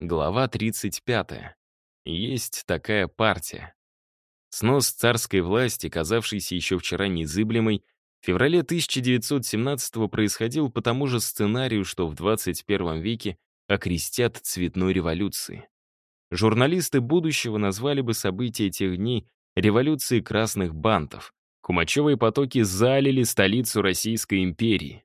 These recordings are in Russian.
Глава 35. Есть такая партия. Снос царской власти, казавшейся еще вчера незыблемой, в феврале 1917 происходил по тому же сценарию, что в 21 веке окрестят цветной революции. Журналисты будущего назвали бы события тех дней революцией красных бантов. Кумачевые потоки залили столицу Российской империи.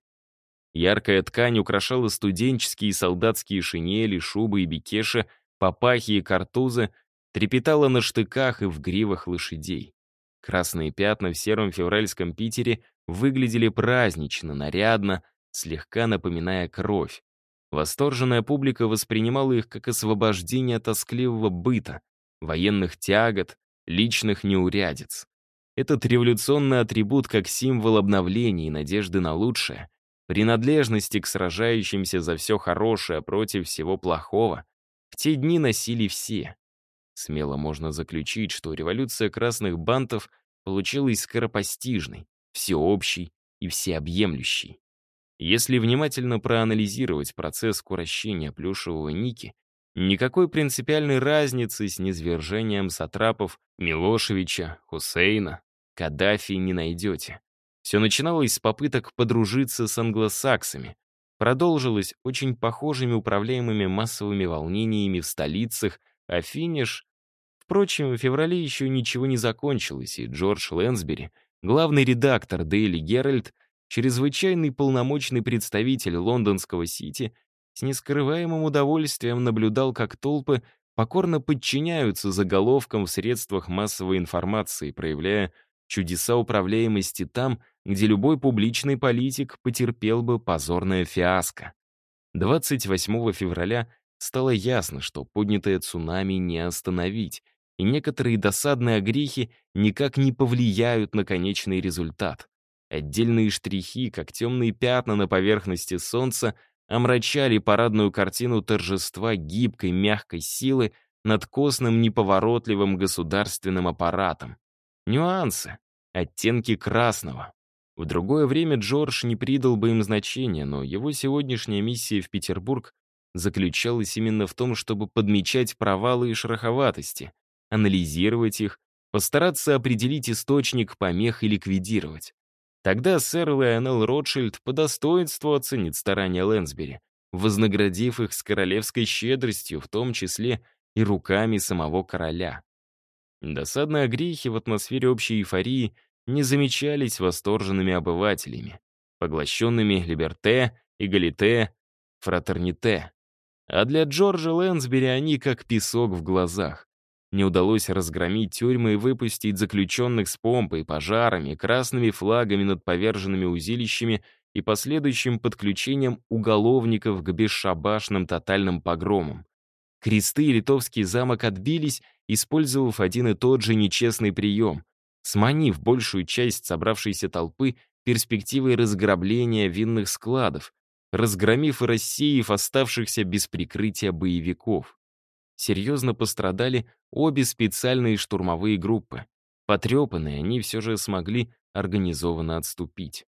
Яркая ткань украшала студенческие и солдатские шинели, шубы и бекеши, папахи и картузы, трепетала на штыках и в гривах лошадей. Красные пятна в сером февральском Питере выглядели празднично, нарядно, слегка напоминая кровь. Восторженная публика воспринимала их как освобождение тоскливого быта, военных тягот, личных неурядиц. Этот революционный атрибут как символ обновления и надежды на лучшее принадлежности к сражающимся за все хорошее против всего плохого, в те дни носили все. Смело можно заключить, что революция красных бантов получилась скоропостижной, всеобщей и всеобъемлющей. Если внимательно проанализировать процесс курощения плюшевого Ники, никакой принципиальной разницы с низвержением сатрапов Милошевича, Хусейна, Каддафи не найдете. Все начиналось с попыток подружиться с англосаксами, продолжилось очень похожими управляемыми массовыми волнениями в столицах, а финиш... Впрочем, в феврале еще ничего не закончилось, и Джордж Лэнсбери, главный редактор Daily Herald, чрезвычайный полномочный представитель лондонского Сити, с нескрываемым удовольствием наблюдал, как толпы покорно подчиняются заголовкам в средствах массовой информации, проявляя чудеса управляемости там, где любой публичный политик потерпел бы позорное фиаско. 28 февраля стало ясно, что поднятое цунами не остановить, и некоторые досадные огрехи никак не повлияют на конечный результат. Отдельные штрихи, как темные пятна на поверхности солнца, омрачали парадную картину торжества гибкой, мягкой силы над костным неповоротливым государственным аппаратом. Нюансы, оттенки красного. В другое время Джордж не придал бы им значения, но его сегодняшняя миссия в Петербург заключалась именно в том, чтобы подмечать провалы и шероховатости, анализировать их, постараться определить источник помех и ликвидировать. Тогда сэр Лайонел Ротшильд по достоинству оценит старания Лэнсбери, вознаградив их с королевской щедростью, в том числе и руками самого короля. Досадные огрехи в атмосфере общей эйфории не замечались восторженными обывателями, поглощенными либерте, эгалите, фратерните. А для Джорджа Лэнсбери они как песок в глазах. Не удалось разгромить тюрьмы и выпустить заключенных с помпой, пожарами, красными флагами над поверженными узилищами и последующим подключением уголовников к бесшабашным тотальным погромам. Кресты и литовский замок отбились, использовав один и тот же нечестный прием, сманив большую часть собравшейся толпы перспективой разграбления винных складов, разгромив и рассеяв оставшихся без прикрытия боевиков. Серьезно пострадали обе специальные штурмовые группы. Потрепанные, они все же смогли организованно отступить.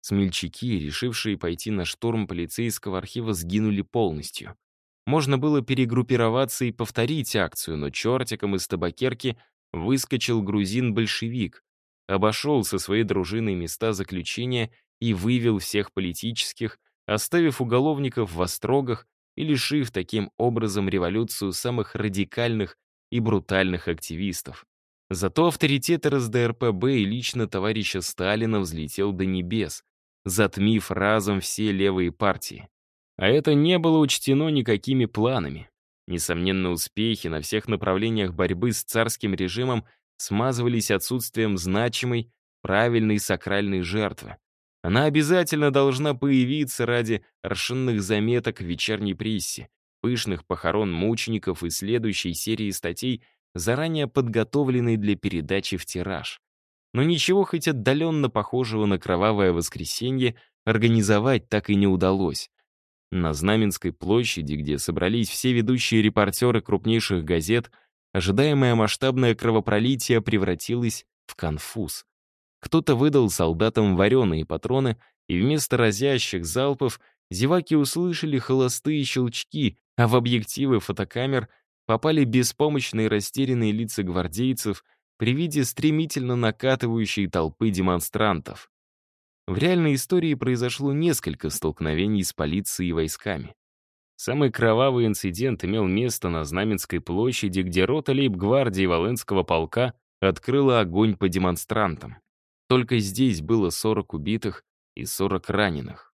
Смельчаки, решившие пойти на штурм полицейского архива, сгинули полностью. Можно было перегруппироваться и повторить акцию, но чертиком из табакерки выскочил грузин-большевик, обошел со своей дружиной места заключения и вывел всех политических, оставив уголовников в острогах и лишив таким образом революцию самых радикальных и брутальных активистов. Зато авторитет РСДРПБ и лично товарища Сталина взлетел до небес, затмив разом все левые партии. А это не было учтено никакими планами. Несомненно, успехи на всех направлениях борьбы с царским режимом смазывались отсутствием значимой, правильной сакральной жертвы. Она обязательно должна появиться ради расшинных заметок в вечерней прессе, пышных похорон мучеников и следующей серии статей, заранее подготовленной для передачи в тираж. Но ничего хоть отдаленно похожего на кровавое воскресенье организовать так и не удалось. На Знаменской площади, где собрались все ведущие репортеры крупнейших газет, ожидаемое масштабное кровопролитие превратилось в конфуз. Кто-то выдал солдатам вареные патроны, и вместо разящих залпов зеваки услышали холостые щелчки, а в объективы фотокамер попали беспомощные растерянные лица гвардейцев при виде стремительно накатывающей толпы демонстрантов. В реальной истории произошло несколько столкновений с полицией и войсками. Самый кровавый инцидент имел место на Знаменской площади, где рота лейб-гвардии Волынского полка открыла огонь по демонстрантам. Только здесь было 40 убитых и 40 раненых.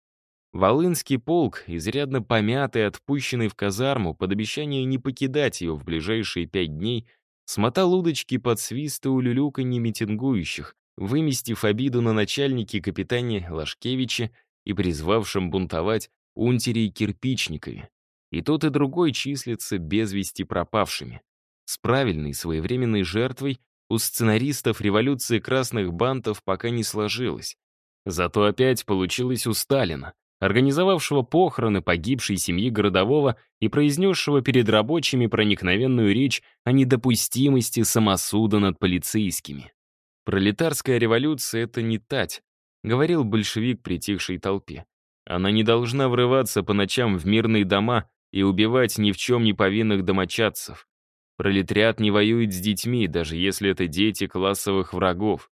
Волынский полк, изрядно помятый отпущенный в казарму под обещание не покидать ее в ближайшие пять дней, смотал удочки под свисты улюлюканье митингующих, выместив обиду на начальнике капитане Лашкевича и призвавшем бунтовать унтерей Кирпичникове. И тот, и другой числятся без вести пропавшими. С правильной своевременной жертвой у сценаристов революции красных бантов пока не сложилось. Зато опять получилось у Сталина организовавшего похороны погибшей семьи городового и произнесшего перед рабочими проникновенную речь о недопустимости самосуда над полицейскими. «Пролетарская революция — это не тать», — говорил большевик притихшей толпе. «Она не должна врываться по ночам в мирные дома и убивать ни в чем не повинных домочадцев. Пролетариат не воюет с детьми, даже если это дети классовых врагов.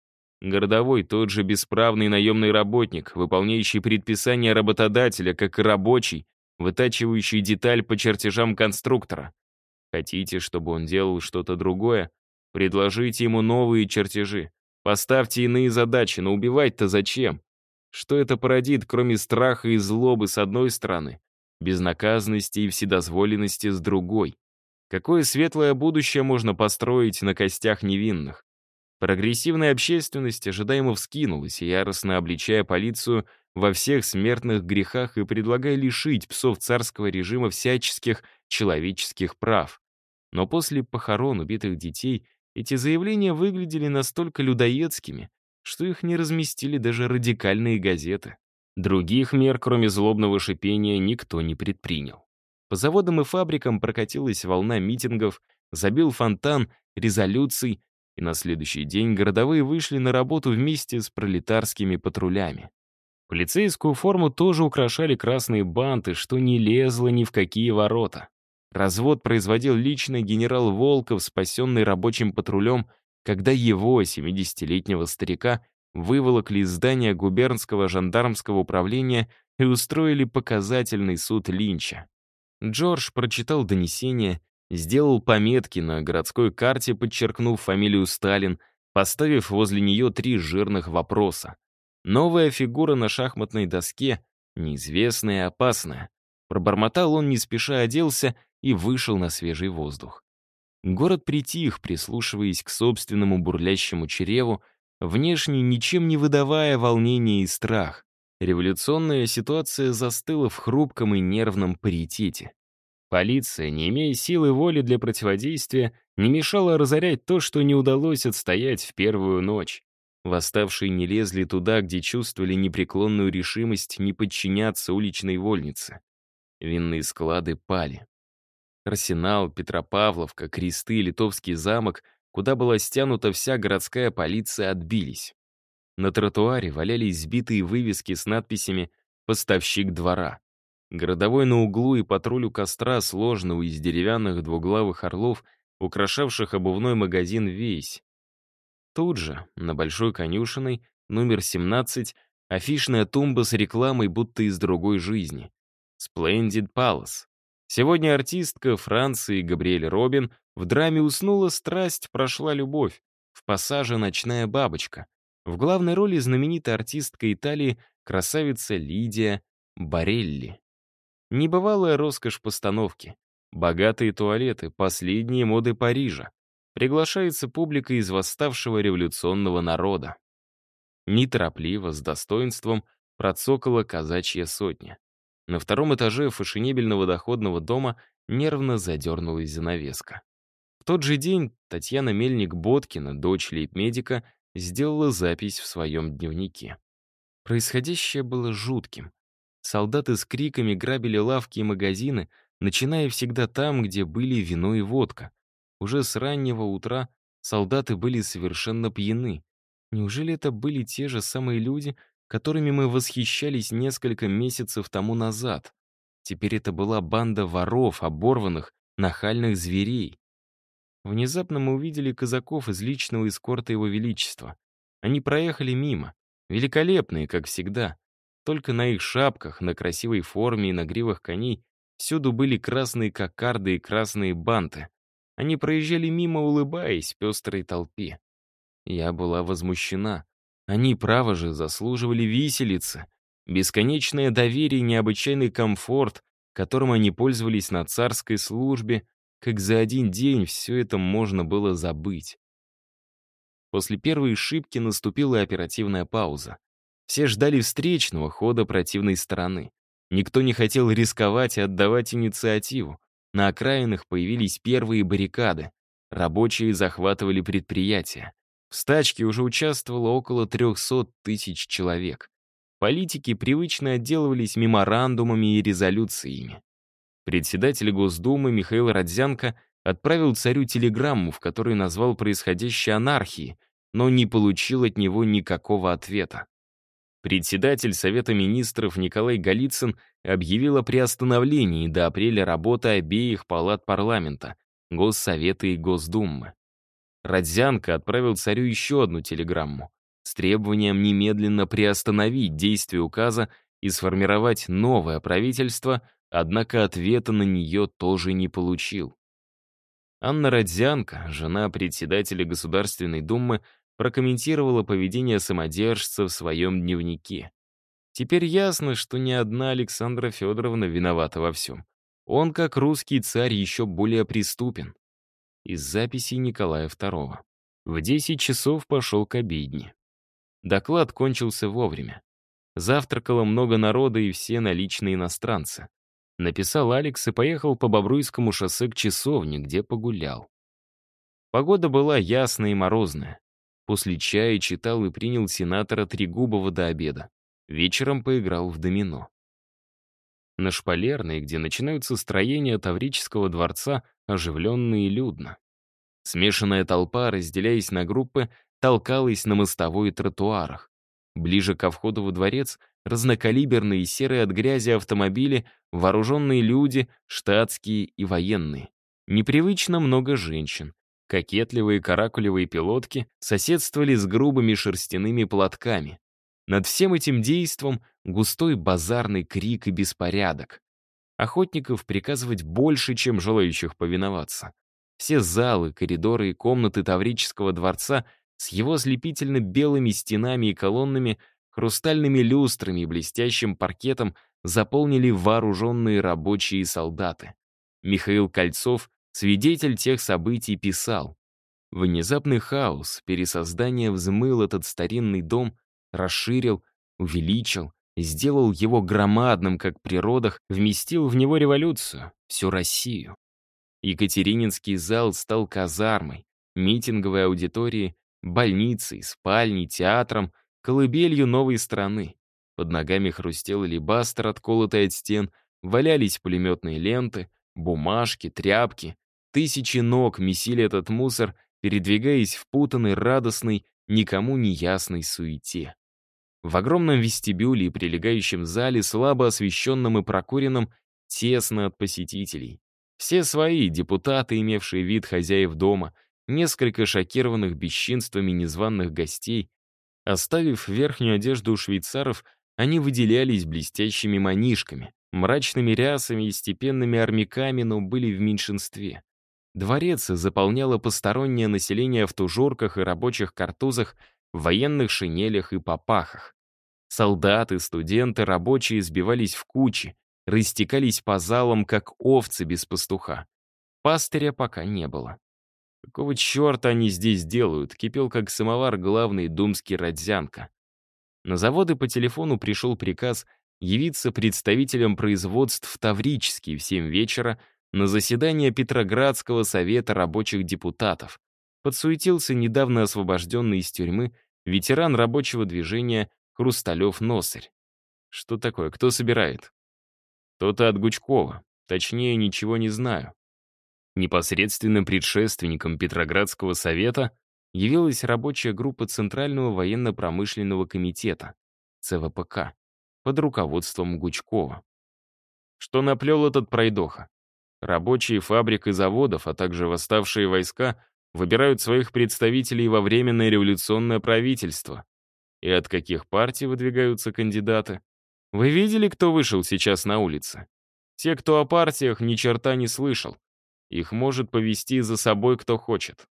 Городовой тот же бесправный наемный работник, выполняющий предписания работодателя, как и рабочий, вытачивающий деталь по чертежам конструктора. Хотите, чтобы он делал что-то другое? Предложите ему новые чертежи. Поставьте иные задачи, но убивать-то зачем? Что это породит, кроме страха и злобы с одной стороны, безнаказанности и вседозволенности с другой? Какое светлое будущее можно построить на костях невинных? Прогрессивная общественность ожидаемо вскинулась, яростно обличая полицию во всех смертных грехах и предлагая лишить псов царского режима всяческих человеческих прав. Но после похорон убитых детей эти заявления выглядели настолько людоедскими, что их не разместили даже радикальные газеты. Других мер, кроме злобного шипения, никто не предпринял. По заводам и фабрикам прокатилась волна митингов, забил фонтан резолюций, и на следующий день городовые вышли на работу вместе с пролетарскими патрулями. Полицейскую форму тоже украшали красные банты, что не лезло ни в какие ворота. Развод производил лично генерал Волков, спасенный рабочим патрулем, когда его, 70-летнего старика, выволокли из здания губернского жандармского управления и устроили показательный суд Линча. Джордж прочитал донесение Сделал пометки на городской карте, подчеркнув фамилию Сталин, поставив возле нее три жирных вопроса. Новая фигура на шахматной доске, неизвестная и опасная. Пробормотал он, не спеша оделся и вышел на свежий воздух. Город притих, прислушиваясь к собственному бурлящему чреву, внешне ничем не выдавая волнения и страх. Революционная ситуация застыла в хрупком и нервном паритете. Полиция, не имея силы воли для противодействия, не мешала разорять то, что не удалось отстоять в первую ночь. Восставшие не лезли туда, где чувствовали непреклонную решимость не подчиняться уличной вольнице. Винные склады пали. Арсенал, Петропавловка, Кресты, Литовский замок, куда была стянута вся городская полиция, отбились. На тротуаре валялись сбитые вывески с надписями «Поставщик двора». Городовой на углу и патруль у костра, сложного из деревянных двуглавых орлов, украшавших обувной магазин «Весь». Тут же, на Большой конюшиной, номер 17, афишная тумба с рекламой будто из другой жизни. Splendid Palace. Сегодня артистка Франции Габриэль Робин в драме «Уснула страсть, прошла любовь». В пассаже «Ночная бабочка». В главной роли знаменитая артистка Италии красавица Лидия Барелли. Небывалая роскошь постановки. Богатые туалеты, последние моды Парижа. Приглашается публика из восставшего революционного народа. Неторопливо, с достоинством, процокала казачья сотня. На втором этаже фашенебельного доходного дома нервно задернулась занавеска. В тот же день Татьяна Мельник-Боткина, дочь лейб-медика, сделала запись в своем дневнике. Происходящее было жутким. Солдаты с криками грабили лавки и магазины, начиная всегда там, где были вино и водка. Уже с раннего утра солдаты были совершенно пьяны. Неужели это были те же самые люди, которыми мы восхищались несколько месяцев тому назад. Теперь это была банда воров, оборванных, нахальных зверей. Внезапно мы увидели казаков из личного эскорта Его Величества. Они проехали мимо, великолепные, как всегда. Только на их шапках, на красивой форме и на гривах коней всюду были красные кокарды и красные банты. Они проезжали мимо, улыбаясь пестрой толпе. Я была возмущена. Они, право же, заслуживали виселицы. Бесконечное доверие и необычайный комфорт, которым они пользовались на царской службе, как за один день все это можно было забыть. После первой ошибки наступила оперативная пауза. Все ждали встречного хода противной стороны. Никто не хотел рисковать и отдавать инициативу. На окраинах появились первые баррикады. Рабочие захватывали предприятия. В стачке уже участвовало около 300 тысяч человек. Политики привычно отделывались меморандумами и резолюциями. Председатель Госдумы Михаил Родзянко отправил царю телеграмму, в которой назвал происходящее анархией, но не получил от него никакого ответа. Председатель Совета министров Николай Голицын объявил о приостановлении до апреля работы обеих палат парламента, Госсовета и Госдумы. Родзянко отправил царю еще одну телеграмму с требованием немедленно приостановить действие указа и сформировать новое правительство, однако ответа на нее тоже не получил. Анна Родзянко, жена председателя Государственной Думы, прокомментировала поведение самодержца в своем дневнике. Теперь ясно, что не одна Александра Федоровна виновата во всем. Он, как русский царь, еще более преступен из записей Николая II. В 10 часов пошел к обедне. Доклад кончился вовремя. Завтракало много народа и все наличные иностранцы. Написал Алекс и поехал по Бобруйскому шоссе к часовне, где погулял. Погода была ясная и морозная. После чая читал и принял сенатора Трегубова до обеда. Вечером поиграл в домино. На Шпалерной, где начинаются строения Таврического дворца, оживленно и людно. Смешанная толпа, разделяясь на группы, толкалась на мостовой и тротуарах. Ближе ко входу во дворец разнокалиберные серые от грязи автомобили, вооруженные люди, штатские и военные. Непривычно много женщин. Кокетливые каракулевые пилотки соседствовали с грубыми шерстяными платками. Над всем этим действом густой базарный крик и беспорядок. Охотников приказывать больше, чем желающих повиноваться. Все залы, коридоры и комнаты Таврического дворца с его ослепительно белыми стенами и колоннами, хрустальными люстрами и блестящим паркетом заполнили вооруженные рабочие и солдаты. Михаил Кольцов, свидетель тех событий, писал. Внезапный хаос, пересоздание взмыл этот старинный дом, расширил, увеличил, сделал его громадным, как при родах, вместил в него революцию, всю Россию. Екатерининский зал стал казармой, митинговой аудиторией, больницей, спальней, театром, колыбелью новой страны. Под ногами хрустел либастер, отколотый от стен, валялись пулеметные ленты, бумажки, тряпки. Тысячи ног месили этот мусор, передвигаясь в путанной, радостной, никому не ясной суете. В огромном вестибюле и прилегающем зале, слабо освещенном и прокуренном, тесно от посетителей. Все свои, депутаты, имевшие вид хозяев дома, несколько шокированных бесчинствами незваных гостей. Оставив верхнюю одежду у швейцаров, они выделялись блестящими манишками, мрачными рясами и степенными армяками, но были в меньшинстве. Дворец заполняло постороннее население в тужурках и рабочих картузах, военных шинелях и попахах. Солдаты, студенты, рабочие сбивались в кучи, растекались по залам, как овцы без пастуха. Пастыря пока не было. Какого черта они здесь делают? Кипел как самовар главный думский Родзянко. На заводы по телефону пришел приказ явиться представителям производств Таврический в 7 вечера на заседание Петроградского совета рабочих депутатов. Подсуетился недавно освобожденный из тюрьмы ветеран рабочего движения Хрусталев-Носарь. Что такое? Кто собирает? Кто-то от Гучкова. Точнее, ничего не знаю. Непосредственным предшественником Петроградского совета явилась рабочая группа Центрального военно-промышленного комитета. ЦВПК под руководством Гучкова. Что наплел этот пройдоха? Рабочие фабрик и заводов, а также восставшие войска выбирают своих представителей во Временное революционное правительство. И от каких партий выдвигаются кандидаты? Вы видели, кто вышел сейчас на улице? Те, кто о партиях ни черта не слышал. Их может повести за собой кто хочет.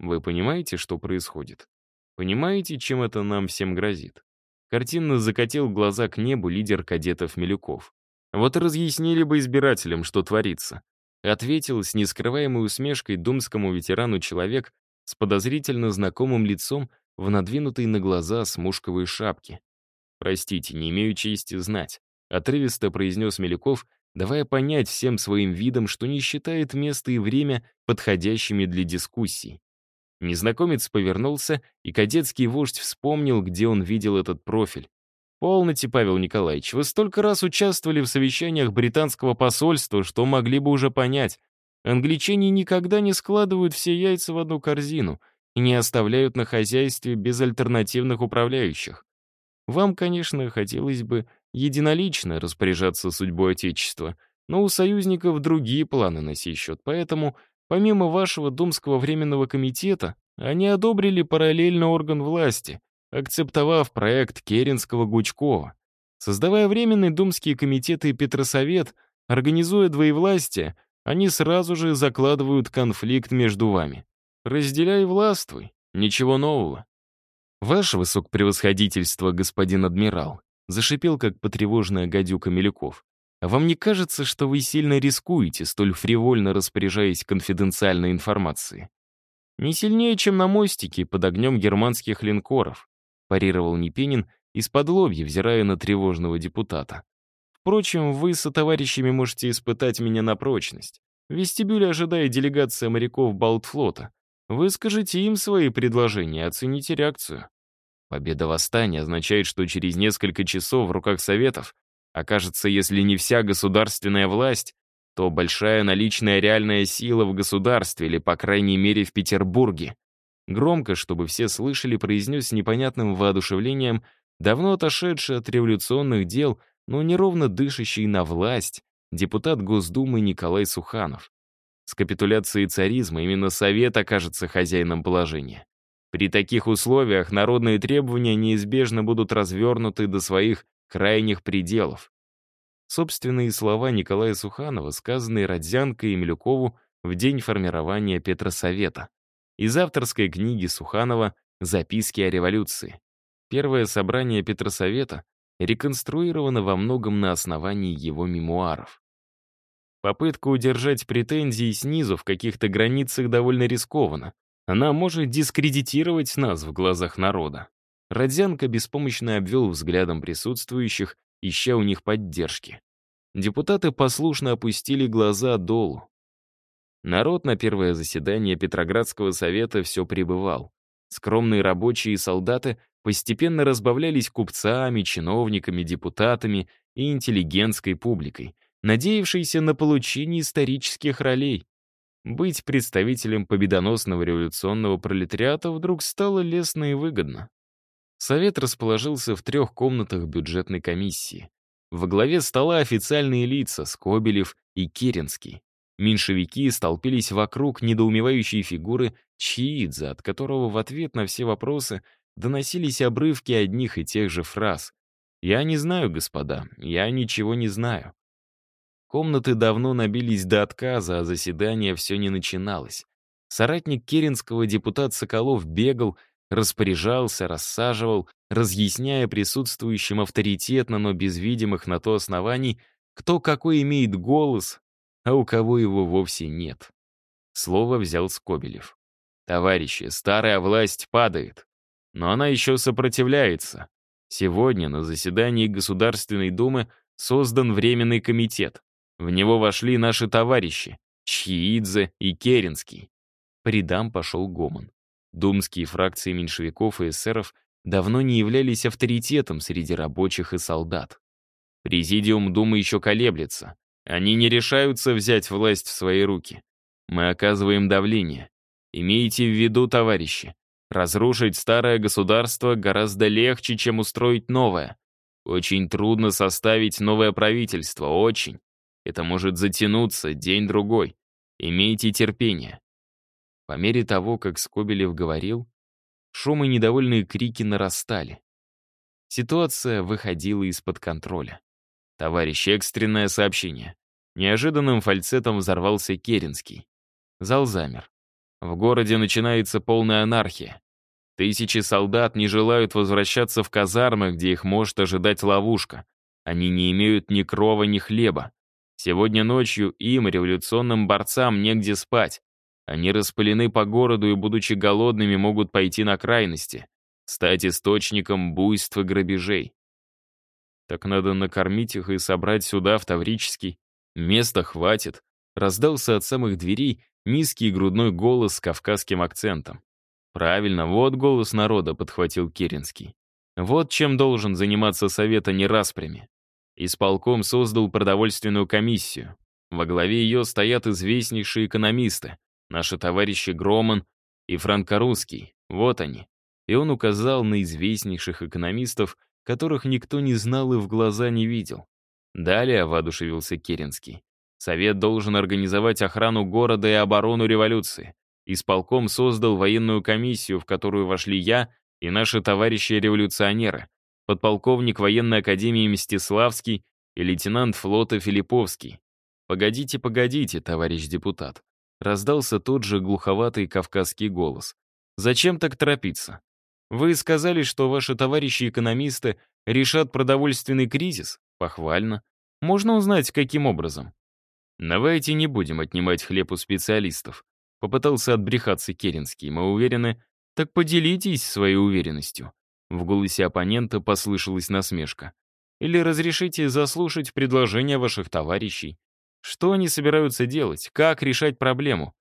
Вы понимаете, что происходит? Понимаете, чем это нам всем грозит? Картинно закатил глаза к небу лидер кадетов Милюков. Вот разъяснили бы избирателям, что творится. Ответил с нескрываемой усмешкой думскому ветерану человек с подозрительно знакомым лицом в надвинутой на глаза смушковой шапке. «Простите, не имею чести знать», — отрывисто произнес Милюков, давая понять всем своим видом, что не считает место и время подходящими для дискуссий. Незнакомец повернулся, и кадетский вождь вспомнил, где он видел этот профиль. «Полноте, Павел Николаевич, вы столько раз участвовали в совещаниях британского посольства, что могли бы уже понять. Англичане никогда не складывают все яйца в одну корзину и не оставляют на хозяйстве без альтернативных управляющих. Вам, конечно, хотелось бы единолично распоряжаться судьбой Отечества, но у союзников другие планы на сей счет, поэтому, помимо вашего Думского временного комитета, они одобрили параллельно орган власти, акцептовав проект Керенского-Гучкова. Создавая временные думские комитеты и Петросовет, организуя двоевластие, они сразу же закладывают конфликт между вами. Разделяй властвуй. Ничего нового. «Ваше высокопревосходительство, господин адмирал», зашипел, как потревоженная гадюка Милюков. «А вам не кажется, что вы сильно рискуете, столь фривольно распоряжаясь конфиденциальной информацией?» «Не сильнее, чем на мостике под огнем германских линкоров», парировал Непенин, из-под лобья, взирая на тревожного депутата. «Впрочем, вы со товарищами можете испытать меня на прочность. В вестибюле ожидает делегация моряков Балтфлота. Выскажите им свои предложения, оцените реакцию. Победа восстания означает, что через несколько часов в руках Советов окажется, если не вся государственная власть, то большая наличная реальная сила в государстве или, по крайней мере, в Петербурге. Громко, чтобы все слышали, произнес непонятным воодушевлением давно отошедший от революционных дел, но неровно дышащий на власть, депутат Госдумы Николай Суханов. С капитуляцией царизма именно Совет окажется хозяином положения. При таких условиях народные требования неизбежно будут развернуты до своих крайних пределов. Собственные слова Николая Суханова, сказанные Родзянко и Милюкову в день формирования Петросовета. Из авторской книги Суханова «Записки о революции». Первое собрание Петросовета реконструировано во многом на основании его мемуаров. Попытка удержать претензии снизу в каких-то границах довольно рискована, она может дискредитировать нас в глазах народа. Родзянко беспомощно обвел взглядом присутствующих, ища у них поддержки. Депутаты послушно опустили глаза долу. Народ на первое заседание Петроградского совета все прибывал. Скромные рабочие и солдаты постепенно разбавлялись купцами, чиновниками, депутатами и интеллигентской публикой, надеявшейся на получение исторических ролей. Быть представителем победоносного революционного пролетариата вдруг стало лестно и выгодно. Совет расположился в трех комнатах бюджетной комиссии. Во главе стола официальные лица Скобелев и Керенский. Меньшевики столпились вокруг недоумевающей фигуры Чиидзе, от которого в ответ на все вопросы доносились обрывки одних и тех же фраз. «Я не знаю, господа, я ничего не знаю. Комнаты давно набились до отказа, а заседание все не начиналось. Соратник Керенского депутат Соколов бегал, распоряжался, рассаживал, разъясняя присутствующим авторитетно, но без видимых на то оснований, кто какой имеет голос, а у кого его вовсе нет. Слово взял Скобелев. «Товарищи, старая власть падает, но она еще сопротивляется. Сегодня на заседании Государственной Думы создан Временный комитет. В него вошли наши товарищи, Чхиидзе и Керенский. По рядам пошел гомон. Думские фракции меньшевиков и эсеров давно не являлись авторитетом среди рабочих и солдат. Президиум Думы еще колеблется. Они не решаются взять власть в свои руки. Мы оказываем давление. Имейте в виду, товарищи, разрушить старое государство гораздо легче, чем устроить новое. Очень трудно составить новое правительство, очень. Это может затянуться день-другой. Имейте терпение». По мере того, как Скобелев говорил, шум и недовольные крики нарастали. Ситуация выходила из-под контроля. «Товарищ, экстренное сообщение». Неожиданным фальцетом взорвался Керенский. Зал замер. В городе начинается полная анархия. Тысячи солдат не желают возвращаться в казармы, где их может ожидать ловушка. Они не имеют ни крова, ни хлеба. Сегодня ночью им, революционным борцам, негде спать. Они распылены по городу и, будучи голодными, могут пойти на крайности, стать источником буйств и грабежей. Так надо накормить их и собрать сюда, в Таврический. Места хватит. Раздался от самых дверей Низкий грудной голос с кавказским акцентом. «Правильно, вот голос народа», — подхватил Керенский. «Вот чем должен заниматься совет, а не распрями». Исполком создал продовольственную комиссию. Во главе ее стоят известнейшие экономисты, наши товарищи Громан и Франко-Русский. Вот они. И он указал на известнейших экономистов, которых никто не знал и в глаза не видел. Далее воодушевился Керенский. Совет должен организовать охрану города и оборону революции. Исполком создал военную комиссию, в которую вошли я и наши товарищи-революционеры, подполковник военной академии Мстиславский и лейтенант флота Филипповский. «Погодите, погодите, товарищ депутат», раздался тот же глуховатый кавказский голос. «Зачем так торопиться? Вы сказали, что ваши товарищи-экономисты решат продовольственный кризис? Похвально. Можно узнать, каким образом?» «Давайте не будем отнимать хлеб у специалистов», — попытался отбрехаться Керенский. «Мы уверены...» «Так поделитесь своей уверенностью». В голосе оппонента послышалась насмешка. «Или разрешите заслушать предложения ваших товарищей. Что они собираются делать? Как решать проблему?»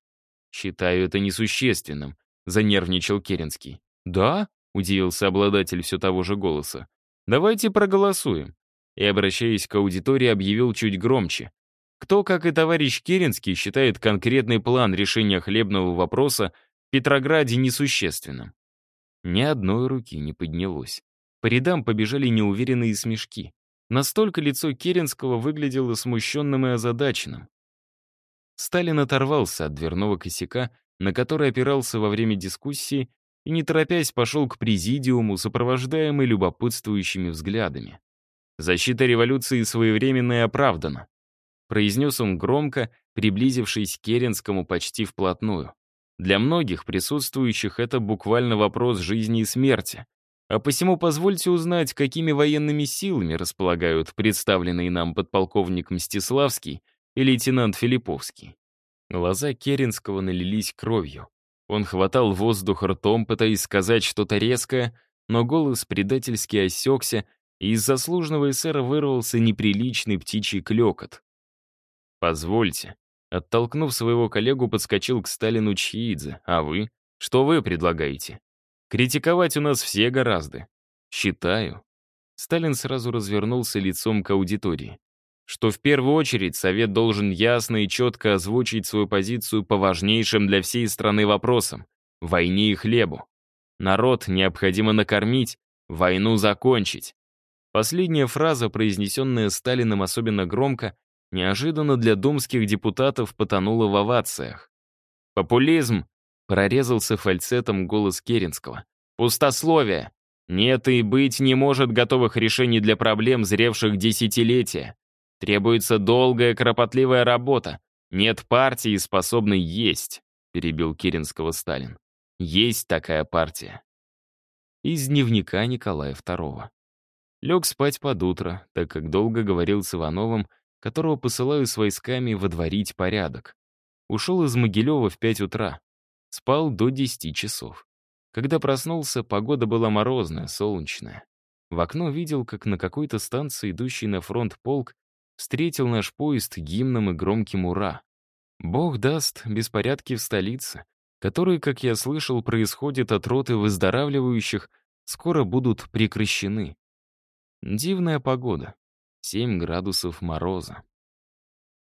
«Считаю это несущественным», — занервничал Керенский. «Да?» — удивился обладатель все того же голоса. «Давайте проголосуем». И, обращаясь к аудитории, объявил чуть громче. Кто, как и товарищ Керенский, считает конкретный план решения хлебного вопроса в Петрограде несущественным? Ни одной руки не поднялось. По рядам побежали неуверенные смешки. Настолько лицо Керенского выглядело смущенным и озадаченным. Сталин оторвался от дверного косяка, на который опирался во время дискуссии, и, не торопясь, пошел к президиуму, сопровождаемый любопытствующими взглядами. Защита революции своевременна и оправдана произнес он громко, приблизившись к Керенскому почти вплотную. Для многих присутствующих это буквально вопрос жизни и смерти. А посему позвольте узнать, какими военными силами располагают представленные нам подполковник Мстиславский и лейтенант Филипповский. Глаза Керенского налились кровью. Он хватал воздух ртом, пытаясь сказать что-то резкое, но голос предательски осекся, и из заслуженного эсера вырвался неприличный птичий клекот. «Позвольте». Оттолкнув своего коллегу, подскочил к Сталину Чиидзе. «А вы? Что вы предлагаете?» «Критиковать у нас все гораздо». «Считаю». Сталин сразу развернулся лицом к аудитории. Что в первую очередь Совет должен ясно и четко озвучить свою позицию по важнейшим для всей страны вопросам — войне и хлебу. Народ необходимо накормить, войну закончить. Последняя фраза, произнесенная Сталиным особенно громко, неожиданно для думских депутатов потонуло в овациях. «Популизм!» — прорезался фальцетом голос Керенского. «Пустословие! Нет и быть не может готовых решений для проблем, зревших десятилетия. Требуется долгая, кропотливая работа. Нет партии, способной есть», — перебил Керенского Сталин. «Есть такая партия». Из дневника Николая II. Лег спать под утро, так как долго говорил с Ивановым, которого посылаю с войсками водворить порядок. Ушел из Могилева в 5 утра. Спал до 10 часов. Когда проснулся, погода была морозная, солнечная. В окно видел, как на какой-то станции, идущий на фронт полк, встретил наш поезд гимном и громким «Ура!». Бог даст беспорядки в столице, которые, как я слышал, происходят от роты выздоравливающих, скоро будут прекращены. Дивная погода. 7 градусов мороза.